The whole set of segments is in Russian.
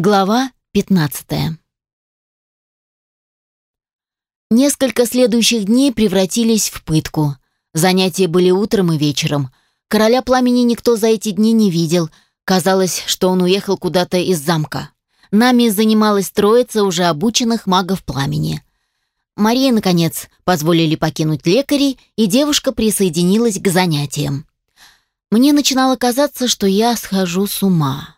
Глава 15. Несколько следующих дней превратились в пытку. Занятия были утром и вечером. Короля пламени никто за эти дни не видел. Казалось, что он уехал куда-то из замка. Нами занималась троица уже обученных магов пламени. Марии, наконец, позволили покинуть лекарей, и девушка присоединилась к занятиям. Мне начинало казаться, что я схожу с ума.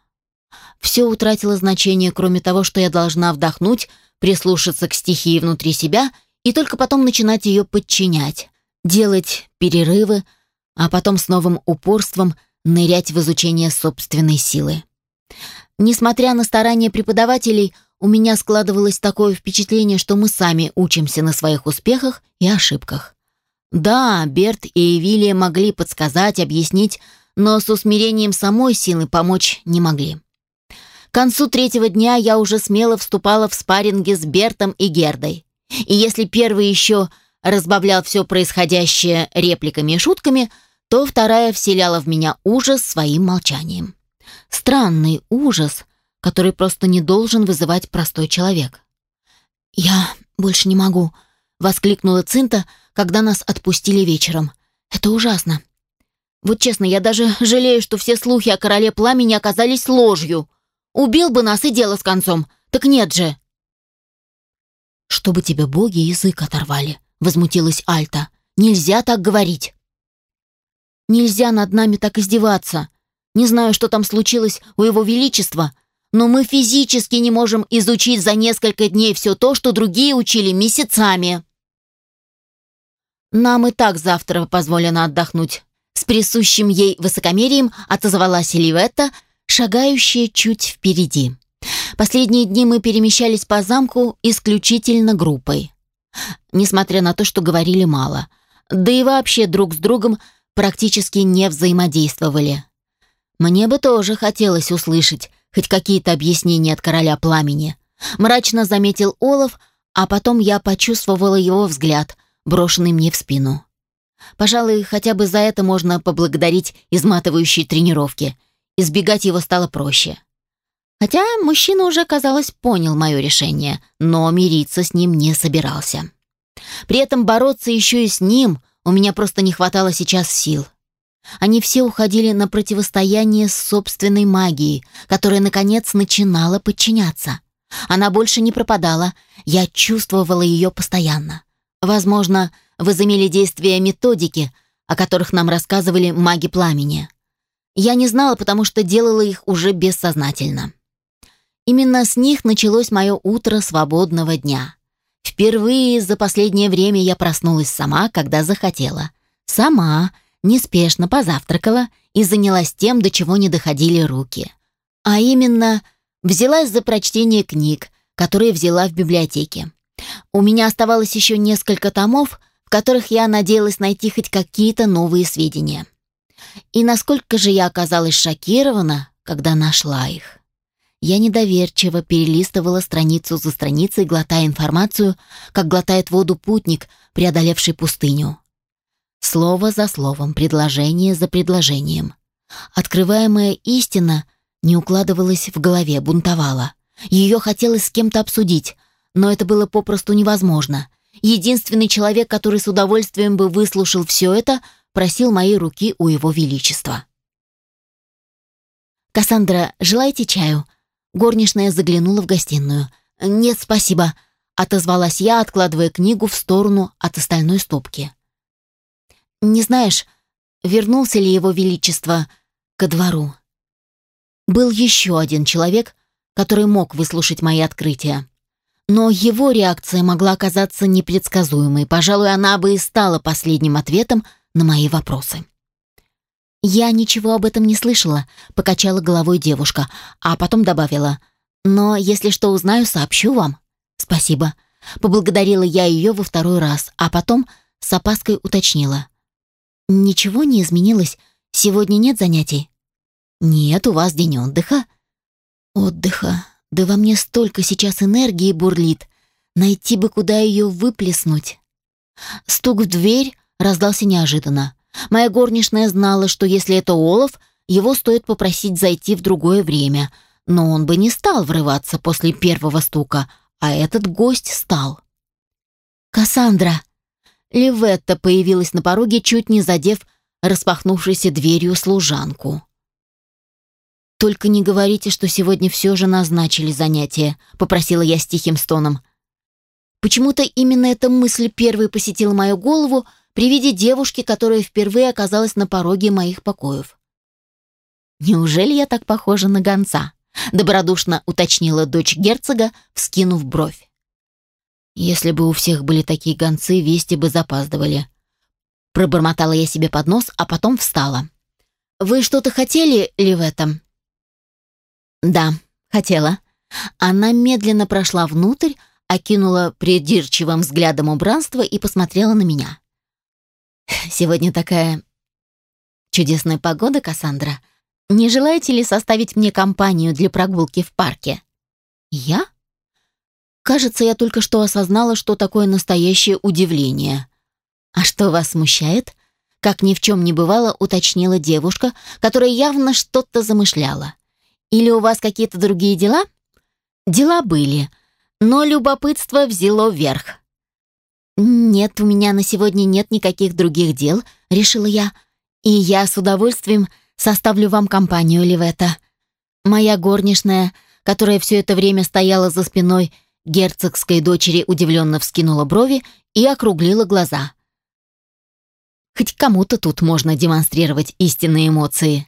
Все утратило значение, кроме того, что я должна вдохнуть, прислушаться к стихии внутри себя и только потом начинать ее подчинять, делать перерывы, а потом с новым упорством нырять в изучение собственной силы. Несмотря на старания преподавателей, у меня складывалось такое впечатление, что мы сами учимся на своих успехах и ошибках. Да, Берт и Эвилия могли подсказать, объяснить, но с усмирением самой силы помочь не могли. К концу третьего дня я уже смело вступала в спарринги с Бертом и Гердой. И если первый еще разбавлял все происходящее репликами и шутками, то вторая вселяла в меня ужас своим молчанием. Странный ужас, который просто не должен вызывать простой человек. «Я больше не могу», — воскликнула Цинта, когда нас отпустили вечером. «Это ужасно. Вот честно, я даже жалею, что все слухи о короле пламени оказались ложью. Убил бы нас и дело с концом. Так нет же. Чтобы тебе боги язык оторвали, возмутилась Альта. Нельзя так говорить. Нельзя над нами так издеваться. Не знаю, что там случилось у его величества, но мы физически не можем изучить за несколько дней все то, что другие учили месяцами. Нам и так завтра позволено отдохнуть. С присущим ей высокомерием отозвалась Ливетта, шагающая чуть впереди. Последние дни мы перемещались по замку исключительно группой. Несмотря на то, что говорили мало. Да и вообще друг с другом практически не взаимодействовали. Мне бы тоже хотелось услышать хоть какие-то объяснения от короля пламени. Мрачно заметил Олаф, а потом я почувствовала его взгляд, брошенный мне в спину. Пожалуй, хотя бы за это можно поблагодарить изматывающие тренировки — Избегать его стало проще. Хотя мужчина уже, казалось, понял мое решение, но мириться с ним не собирался. При этом бороться еще и с ним у меня просто не хватало сейчас сил. Они все уходили на противостояние с собственной магией, которая, наконец, начинала подчиняться. Она больше не пропадала, я чувствовала ее постоянно. Возможно, возымели действие методики, о которых нам рассказывали маги пламени. Я не знала, потому что делала их уже бессознательно. Именно с них началось мое утро свободного дня. Впервые за последнее время я проснулась сама, когда захотела. Сама, неспешно позавтракала и занялась тем, до чего не доходили руки. А именно, взялась за прочтение книг, которые взяла в библиотеке. У меня оставалось еще несколько томов, в которых я надеялась найти хоть какие-то новые сведения. И насколько же я оказалась шокирована, когда нашла их. Я недоверчиво перелистывала страницу за страницей, глотая информацию, как глотает воду путник, преодолевший пустыню. Слово за словом, предложение за предложением. Открываемая истина не укладывалась в голове, бунтовала. Ее хотелось с кем-то обсудить, но это было попросту невозможно. Единственный человек, который с удовольствием бы выслушал все это — просил моей руки у его величества. «Кассандра, желаете чаю?» Горничная заглянула в гостиную. «Нет, спасибо», — отозвалась я, откладывая книгу в сторону от остальной стопки. «Не знаешь, вернулся ли его величество ко двору?» Был еще один человек, который мог выслушать мои открытия. Но его реакция могла оказаться непредсказуемой. Пожалуй, она бы и стала последним ответом на мои вопросы. «Я ничего об этом не слышала», — покачала головой девушка, а потом добавила. «Но если что узнаю, сообщу вам». «Спасибо». Поблагодарила я ее во второй раз, а потом с опаской уточнила. «Ничего не изменилось? Сегодня нет занятий?» «Нет, у вас день отдыха». «Отдыха? Да во мне столько сейчас энергии бурлит. Найти бы, куда ее выплеснуть». Стук в дверь раздался неожиданно. Моя горничная знала, что если это Олаф, его стоит попросить зайти в другое время. но он бы не стал врываться после первого стука, а этот гость стал. «Кассандра!» Ливетта появилась на пороге, чуть не задев распахнувшейся дверью служанку. «Только не говорите, что сегодня все же назначили занятие», — попросила я с тихим стоном. Почему-то именно эта мысль первой посетила мою голову при виде девушки, которая впервые оказалась на пороге моих покоев. «Неужели я так похожа на гонца?» — добродушно уточнила дочь герцога, вскинув бровь. Если бы у всех были такие гонцы, вести бы запаздывали. Пробормотала я себе под нос, а потом встала. «Вы что-то хотели ли в этом?» «Да, хотела». Она медленно прошла внутрь, окинула придирчивым взглядом убранство и посмотрела на меня. «Сегодня такая чудесная погода, Кассандра. Не желаете ли составить мне компанию для прогулки в парке?» «Я?» Кажется, я только что осознала, что такое настоящее удивление. «А что вас смущает?» Как ни в чем не бывало, уточнила девушка, которая явно что-то замышляла. «Или у вас какие-то другие дела?» «Дела были, но любопытство взяло верх». «Нет, у меня на сегодня нет никаких других дел», — решила я. «И я с удовольствием составлю вам компанию, Ливета. Моя горничная, которая все это время стояла за спиной, — Герцогской дочери удивленно вскинула брови и округлила глаза. Хоть кому-то тут можно демонстрировать истинные эмоции.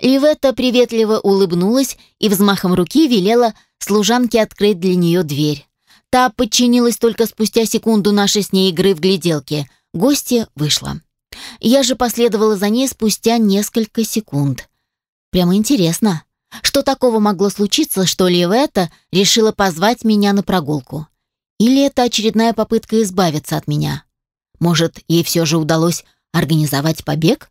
Ливетта приветливо улыбнулась и взмахом руки велела служанке открыть для нее дверь. Та подчинилась только спустя секунду нашей с ней игры в гляделке. Гостья вышла. Я же последовала за ней спустя несколько секунд. Прямо интересно, что такого могло случиться, что Ливета решила позвать меня на прогулку? Или это очередная попытка избавиться от меня? Может, ей все же удалось организовать побег?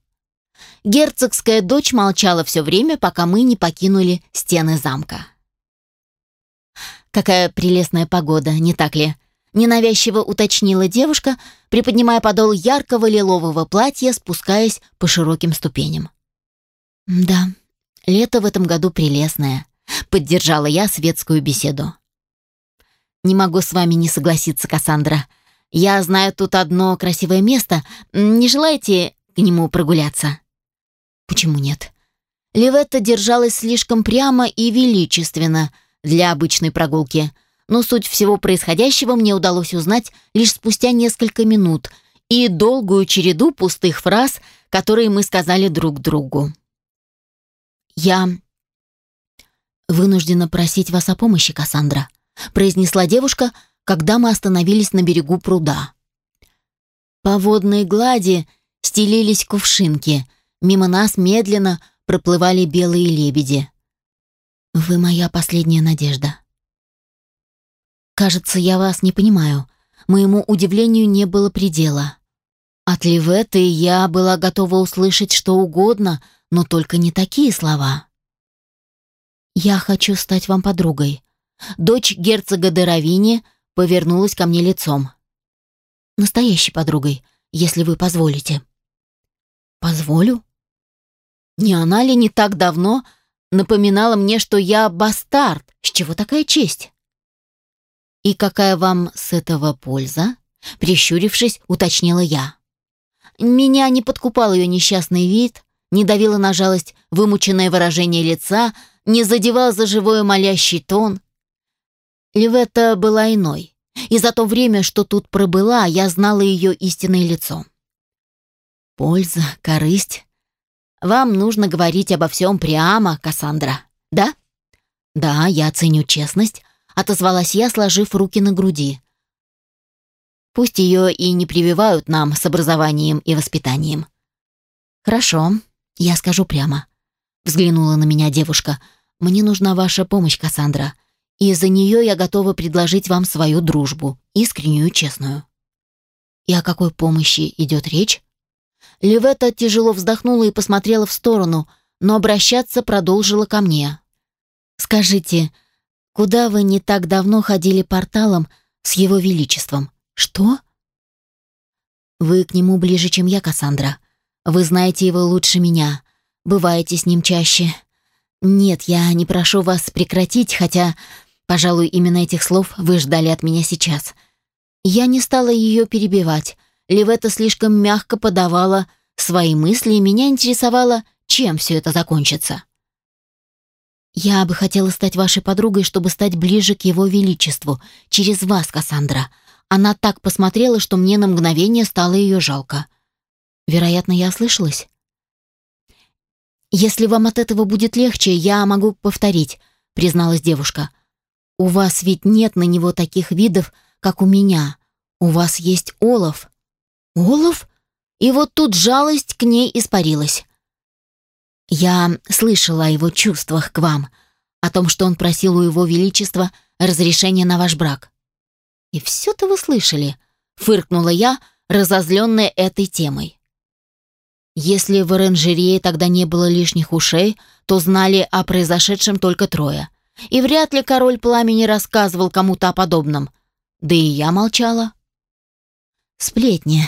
Герцогская дочь молчала все время, пока мы не покинули стены замка. «Какая прелестная погода, не так ли?» Ненавязчиво уточнила девушка, приподнимая подол яркого лилового платья, спускаясь по широким ступеням. «Да, Лето в этом году прелестное. Поддержала я светскую беседу. Не могу с вами не согласиться, Кассандра. Я знаю тут одно красивое место. Не желаете к нему прогуляться? Почему нет? Леветта держалась слишком прямо и величественно для обычной прогулки, но суть всего происходящего мне удалось узнать лишь спустя несколько минут и долгую череду пустых фраз, которые мы сказали друг другу. «Я вынуждена просить вас о помощи, Кассандра», произнесла девушка, когда мы остановились на берегу пруда. По водной глади стелились кувшинки, мимо нас медленно проплывали белые лебеди. «Вы моя последняя надежда». «Кажется, я вас не понимаю. Моему удивлению не было предела. От Ливеты я была готова услышать что угодно, но только не такие слова. «Я хочу стать вам подругой». Дочь герцога Деравини повернулась ко мне лицом. «Настоящей подругой, если вы позволите». «Позволю?» Не она ли не так давно напоминала мне, что я бастард? С чего такая честь? «И какая вам с этого польза?» Прищурившись, уточнила я. Меня не подкупал ее несчастный вид, не давило на жалость вымученное выражение лица, не задевал за живое молящий тон. Ливетта была иной, и за то время, что тут пробыла, я знала ее истинное лицо. Польза, корысть. Вам нужно говорить обо всем прямо, Кассандра, да? Да, я ценю честность, отозвалась я, сложив руки на груди. Пусть ее и не прививают нам с образованием и воспитанием. Хорошо, «Я скажу прямо», — взглянула на меня девушка. «Мне нужна ваша помощь, Кассандра, и за нее я готова предложить вам свою дружбу, искреннюю и честную». «И о какой помощи идет речь?» Левета тяжело вздохнула и посмотрела в сторону, но обращаться продолжила ко мне. «Скажите, куда вы не так давно ходили порталом с его величеством? Что?» «Вы к нему ближе, чем я, Кассандра. Вы знаете его лучше меня. Бываете с ним чаще. Нет, я не прошу вас прекратить, хотя, пожалуй, именно этих слов вы ждали от меня сейчас. Я не стала ее перебивать. Левета слишком мягко подавала свои мысли, и меня интересовало, чем все это закончится. «Я бы хотела стать вашей подругой, чтобы стать ближе к его величеству, через вас, Кассандра». Она так посмотрела, что мне на мгновение стало ее жалко. Вероятно, я ослышалась. «Если вам от этого будет легче, я могу повторить», — призналась девушка. «У вас ведь нет на него таких видов, как у меня. У вас есть олов». «Олов?» И вот тут жалость к ней испарилась. Я слышала о его чувствах к вам, о том, что он просил у его величества разрешения на ваш брак. И все-то вы слышали, фыркнула я, разозленная этой темой. Если в оранжерее тогда не было лишних ушей, то знали о произошедшем только трое. И вряд ли король пламени рассказывал кому-то о подобном. Да и я молчала. Сплетни.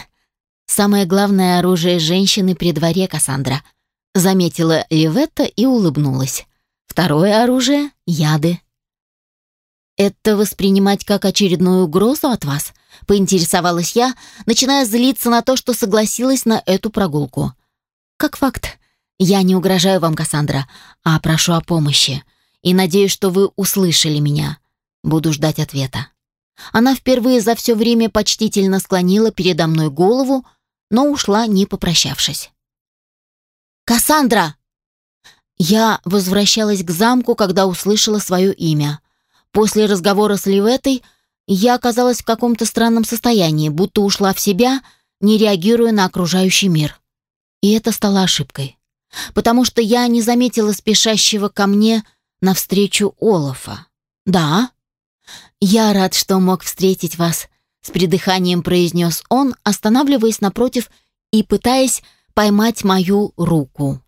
Самое главное оружие женщины при дворе, Кассандра, заметила Ливетта и улыбнулась. Второе оружие — яды. «Это воспринимать как очередную угрозу от вас?» — поинтересовалась я, начиная злиться на то, что согласилась на эту прогулку. «Как факт, я не угрожаю вам, Кассандра, а прошу о помощи, и надеюсь, что вы услышали меня. Буду ждать ответа». Она впервые за все время почтительно склонила передо мной голову, но ушла, не попрощавшись. «Кассандра!» Я возвращалась к замку, когда услышала свое имя. После разговора с Ливетой я оказалась в каком-то странном состоянии, будто ушла в себя, не реагируя на окружающий мир. И это стало ошибкой, потому что я не заметила спешащего ко мне навстречу Олафа. «Да?» «Я рад, что мог встретить вас», — с придыханием произнес он, останавливаясь напротив и пытаясь поймать мою руку.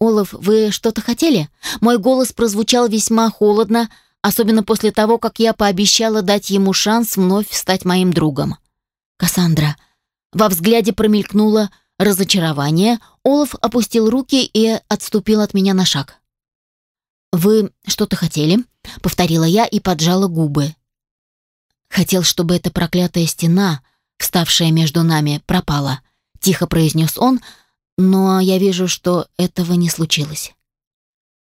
«Олаф, вы что-то хотели?» Мой голос прозвучал весьма холодно, особенно после того, как я пообещала дать ему шанс вновь стать моим другом. «Кассандра». Во взгляде промелькнуло разочарование, Олаф опустил руки и отступил от меня на шаг. «Вы что-то хотели?» — повторила я и поджала губы. «Хотел, чтобы эта проклятая стена, вставшая между нами, пропала», — тихо произнес он, но я вижу, что этого не случилось.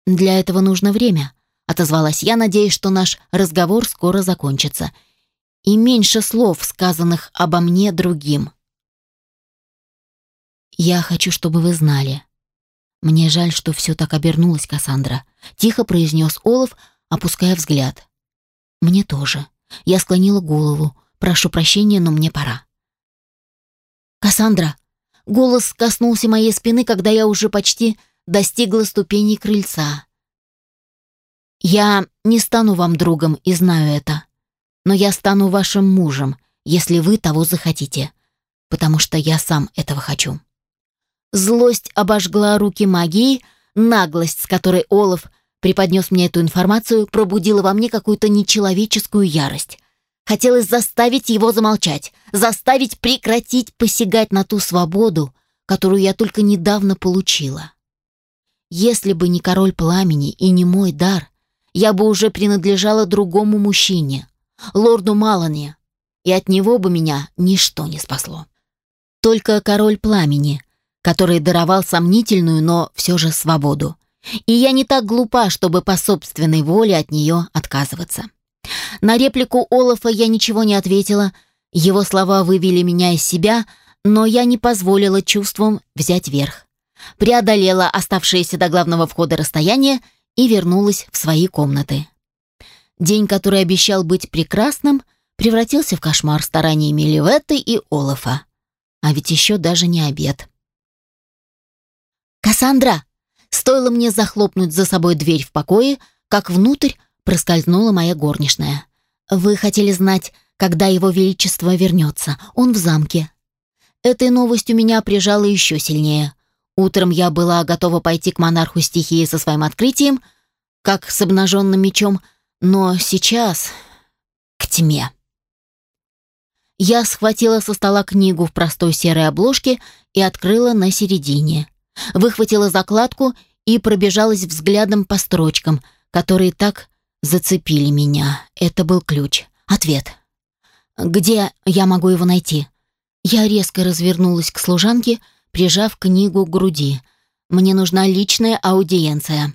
«Для этого нужно время», — отозвалась я, надеясь, что наш разговор скоро закончится. «И меньше слов, сказанных обо мне другим». «Я хочу, чтобы вы знали. Мне жаль, что все так обернулось, Кассандра», — тихо произнес Олаф, опуская взгляд. «Мне тоже». Я склонила голову. «Прошу прощения, но мне пора». «Кассандра!» Голос коснулся моей спины, когда я уже почти достигла ступеней крыльца. «Я не стану вам другом и знаю это, но я стану вашим мужем, если вы того захотите, потому что я сам этого хочу». Злость обожгла руки магии, наглость, с которой Олаф преподнес мне эту информацию, пробудила во мне какую-то нечеловеческую ярость. Хотелось заставить его замолчать, заставить прекратить посягать на ту свободу, которую я только недавно получила. Если бы не король пламени и не мой дар, я бы уже принадлежала другому мужчине, лорду Малане, и от него бы меня ничто не спасло. Только король пламени, который даровал сомнительную, но все же свободу. И я не так глупа, чтобы по собственной воле от нее отказываться. На реплику Олафа я ничего не ответила. Его слова вывели меня из себя, но я не позволила чувствам взять верх. Преодолела оставшееся до главного входа расстояние и вернулась в свои комнаты. День, который обещал быть прекрасным, превратился в кошмар стараниями Ливетты и Олафа. А ведь еще даже не обед. «Кассандра!» Стоило мне захлопнуть за собой дверь в покое, как внутрь проскользнула моя горничная. «Вы хотели знать, когда его величество вернется. Он в замке». Этой новостью меня прижало еще сильнее. Утром я была готова пойти к монарху стихии со своим открытием, как с обнаженным мечом, но сейчас к тьме. Я схватила со стола книгу в простой серой обложке и открыла на середине выхватила закладку и пробежалась взглядом по строчкам, которые так зацепили меня. Это был ключ. Ответ. «Где я могу его найти?» Я резко развернулась к служанке, прижав книгу к груди. «Мне нужна личная аудиенция».